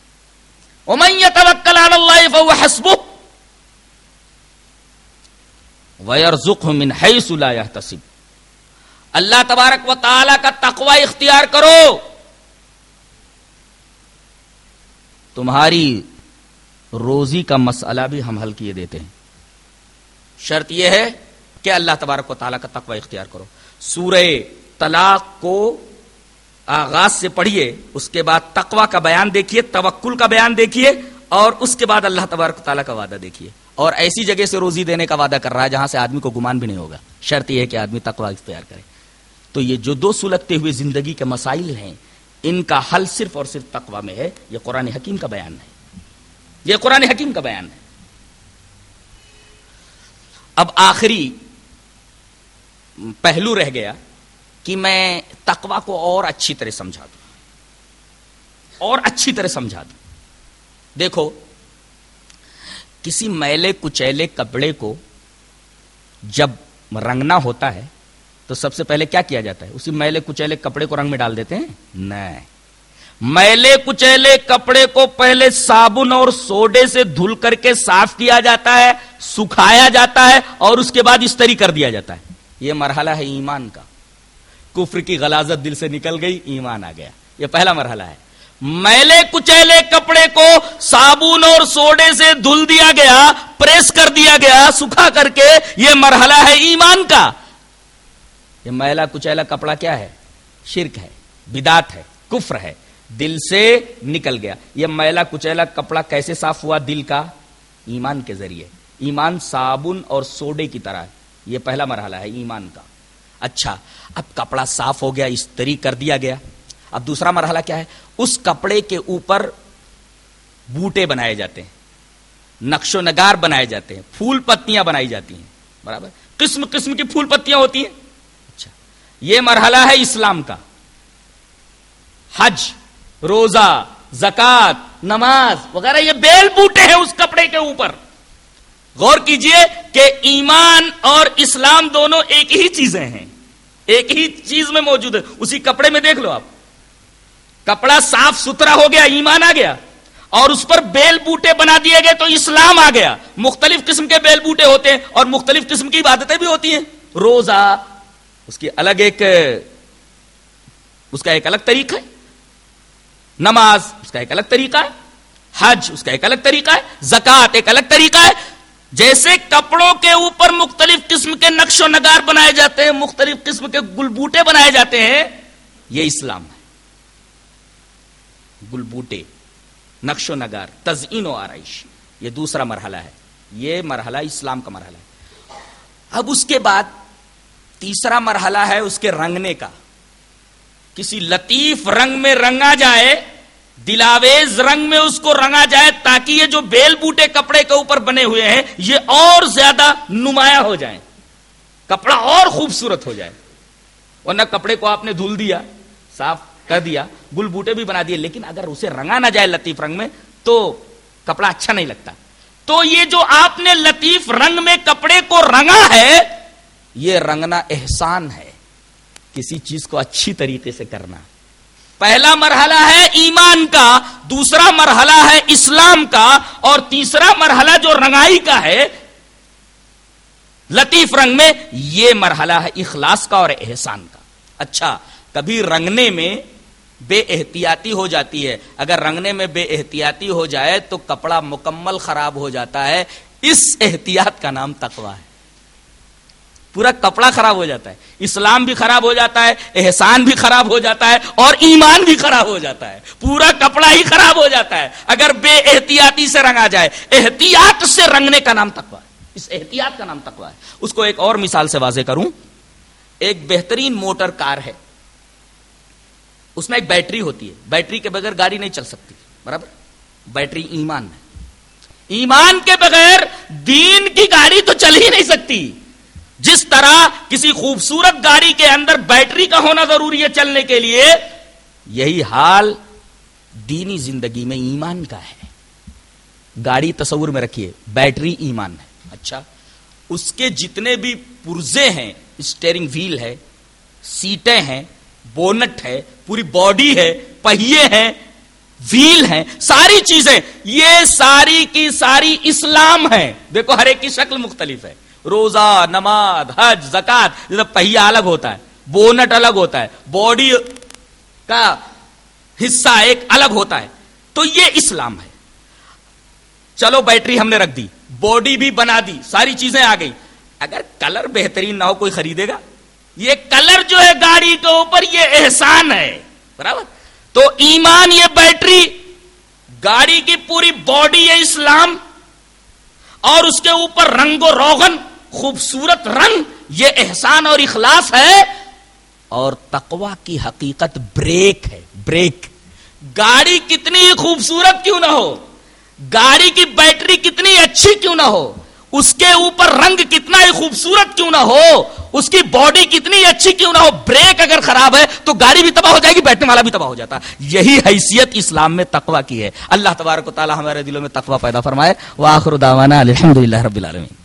اللہ تبارک و تعالی کا تقوی اختیار کرو۔ تمہاری روزی کا مسئلہ بھی ہم حل کیے دیتے ہیں۔ شرط یہ ہے کہ اللہ تبارک و تعالیٰ کا تقوی اختیار کرو۔ سورہ طلاق کو آغاز سے پڑھیے، اس کے بعد تقوا کا بیان دیکھیے، توکل کا بیان دیکھیے، اور اس کے بعد اللہ تبارک تعالیٰ کا وعدہ دیکھیے۔ اور ایسی جگہ سے روزی دینے کا وعدہ کر رہا ہے جہاں سے آدمی کو گمان بھی نہیں ہوگا۔ شرط یہ ہے کہ آدمی تقوا اختیار کرے۔ تو یہ جو دو سلگتے ہوئے زندگی کے مسائل ہیں، ان کا حل صرف اور صرف تقوا میں ہے۔ یہ قرآن حکیم کا بیان ہے۔ یہ قرآن حکیم کا بیان ہے۔ اب آخری پہلو رہ گیا۔ کہ میں تقوا کو اور اچھی طرح سمجھا دوں۔ اور اچھی طرح سمجھا دوں۔ دیکھو، کسی میلے، کچیلے، کپڑے کو جب رنگنا ہوتا ہے، تو سب سے پہلے کیا کیا جاتا ہے؟ اسی میلے، کچیلے، کپڑے کو رنگ میں ڈال دیتے ہیں؟ نہیں۔ میلے، کچیلے، کپڑے کو پہلے صابن اور سوڈے سے دھل کر کے صاف کیا جاتا ہے، سکھایا جاتا ہے اور اس کے بعد استری کر دیا جاتا ہے۔ یہ مرحلہ ہے ایمان کا۔ کفر کی غلازت دل سے نکل گئی، ایمان آ گیا۔ یہ پہلا مرحلہ ہے۔ میلے کچیلے کپڑے کو صابن اور سوڈے سے دھل دیا گیا، پریس کر دیا گیا، سکھا کر کے یہ مرحلہ ہے ایمان کا۔ یہ میلا کچیلا کپڑا کیا ہے؟ شرک ہے بدات ہے، کفر ہے۔ دل سے نکل گیا۔ یہ میلا کچیلا کپڑا کیسے صاف ہوا دل کا؟ ایمان کے ذریعے۔ ایمان صابن اور سوڈے کی طرح۔ ہے یہ پہلا مرحلہ ہے ایمان کا۔ اچھا اب کپڑا صاف ہو گیا، استری کر دیا گیا۔ اب دوسرا مرحلہ کیا ہے؟ اس کپڑے کے اوپر بوٹے بنائے جاتے ہیں، نقش و نگار بنائے جاتے ہیں، پھول پتیاں بنائی جاتی ہیں، برابر؟ قسم قسم کی پھول پتیاں ہوتی ہیں۔ اچھا یہ مرحلہ ہے اسلام کا۔ حج، روزہ زکات نماز وغیرہ، یہ بیل بوٹے ہیں اس کپڑے کے اوپر۔ غور کیجیے کہ ایمان اور اسلام دونوں ایک ہی چیزیں ہیں۔ ایک ہی چیز میں موجود ہے، اسی کپڑے میں دیکھ لو آپ۔ کپڑا صاف ستھرا ہو گیا، ایمان آ گیا، اور اس پر بیل بوٹے بنا دیے گئے تو اسلام آ گیا۔ مختلف قسم کے بیل بوٹے ہوتے ہیں اور مختلف قسم کی عبادتیں بھی ہوتی ہیں۔ روزہ، اس کی الگ ایک، اس کا ایک الگ طریقہ ہے۔ نماز، اس کا ایک الگ طریقہ ہے۔ حج، اس کا ایک الگ طریقہ ہے۔ زکات ایک الگ طریقہ ہے۔ جیسے کپڑوں کے اوپر مختلف قسم کے نقش و نگار بنائے جاتے ہیں، مختلف قسم کے گل بوٹے بنائے جاتے ہیں، یہ اسلام ہے۔ گل بوٹے نقش و نگار، تزئین و آرائش، یہ دوسرا مرحلہ ہے۔ یہ مرحلہ اسلام کا مرحلہ ہے۔ اب اس کے بعد تیسرا مرحلہ ہے اس کے رنگنے کا۔ کسی لطیف رنگ میں رنگا جائے دلاویز رنگ میں اس کو رنگا جائے تاکہ یہ جو بیل بوٹے کپڑے کے اوپر بنے ہوئے ہیں، یہ اور زیادہ نمایاں ہو جائیں۔ کپڑا اور خوبصورت ہو جائے۔ ورنہ کپڑے کو آپ نے دھل دیا، صاف کر دیا، گل بوٹے بھی بنا دیے، لیکن اگر اسے رنگا نہ جائے لطیف رنگ میں، تو کپڑا اچھا نہیں لگتا۔ تو یہ جو آپ نے لطیف رنگ میں کپڑے کو رنگا ہے، یہ رنگنا احسان ہے۔ کسی چیز کو اچھی طریقے سے کرنا۔ پہلا مرحلہ ہے ایمان کا، دوسرا مرحلہ ہے اسلام کا، اور تیسرا مرحلہ جو رنگائی کا ہے، لطیف رنگ میں، یہ مرحلہ ہے اخلاص کا اور احسان کا۔ اچھا کبھی رنگنے میں بے احتیاطی ہو جاتی ہے۔ اگر رنگنے میں بے احتیاطی ہو جائے تو کپڑا مکمل خراب ہو جاتا ہے۔ اس احتیاط کا نام تقوا ہے۔ پورا کپڑا خراب ہو جاتا ہے، اسلام بھی خراب ہو جاتا ہے، احسان بھی خراب ہو جاتا ہے اور ایمان بھی خراب ہو جاتا ہے۔ پورا کپڑا ہی خراب ہو جاتا ہے۔ اگر بے احتیاطی سے رنگا جائے، احتیاط سے رنگنے کا نام تقوا ہے اس احتیاط کا نام تقوا ہے۔ اس کو ایک اور مثال سے واضح کروں۔ ایک بہترین موٹر کار ہے۔ اس میں ایک بیٹری ہوتی ہے۔ بیٹری کے بغیر گاڑی نہیں چل سکتی۔ برابر؟ بیٹری ایمان ہے۔ ایمان کے بغیر دین کی گاڑی تو چل ہی نہیں سکتی۔ جس طرح کسی خوبصورت گاڑی کے اندر بیٹری کا ہونا ضروری ہے چلنے کے لیے، یہی حال دینی زندگی میں ایمان کا ہے۔ گاڑی تصور میں رکھیے، بیٹری ایمان ہے۔ اچھا اس کے جتنے بھی پرزے ہیں اسٹیئرنگ ویل ہے سیٹیں ہیں بونٹ ہے، پوری باڈی ہے، پہیے ہیں ویل ہیں، ساری چیزیں، یہ ساری کی ساری اسلام ہے دیکھو، ہر ایک کی شکل مختلف ہے۔ روزہ، نماز، حج، زکات پہیا الگ ہوتا ہے، بونٹ الگ ہوتا ہے، باڈی کا حصہ ایک الگ ہوتا ہے، تو یہ اسلام ہے۔ چلو بیٹری ہم نے رکھ دی، باڈی بھی بنا دی، ساری چیزیں آ گئی اگر کلر بہترین نہ ہو، کوئی خریدے گا؟ یہ کلر جو ہے گاڑی کے اوپر، یہ احسان ہے، برابر۔ تو ایمان، یہ بیٹری، گاڑی کی پوری باڈی ہے اسلام، اور اس کے اوپر رنگ و روغن۔ خوبصورت رنگ، یہ احسان اور اخلاص ہے۔ اور تقوا کی حقیقت بریک ہے، بریک۔ گاڑی کتنی خوبصورت کیوں نہ ہو، گاڑی کی بیٹری کتنی اچھی کیوں نہ ہو، اس کے اوپر رنگ کتنا ہی خوبصورت کیوں نہ ہو، اس کی باڈی کتنی اچھی کیوں نہ ہو، بریک اگر خراب ہے تو گاڑی بھی تباہ ہو جائے گی، بیٹھنے والا بھی تباہ ہو جاتا۔ یہی حیثیت اسلام میں تقوا کی ہے۔ اللہ تبارک و تعالی ہمارے دلوں میں تقوا پیدا فرمائے۔ وہ آخر الحمد رب العالمین۔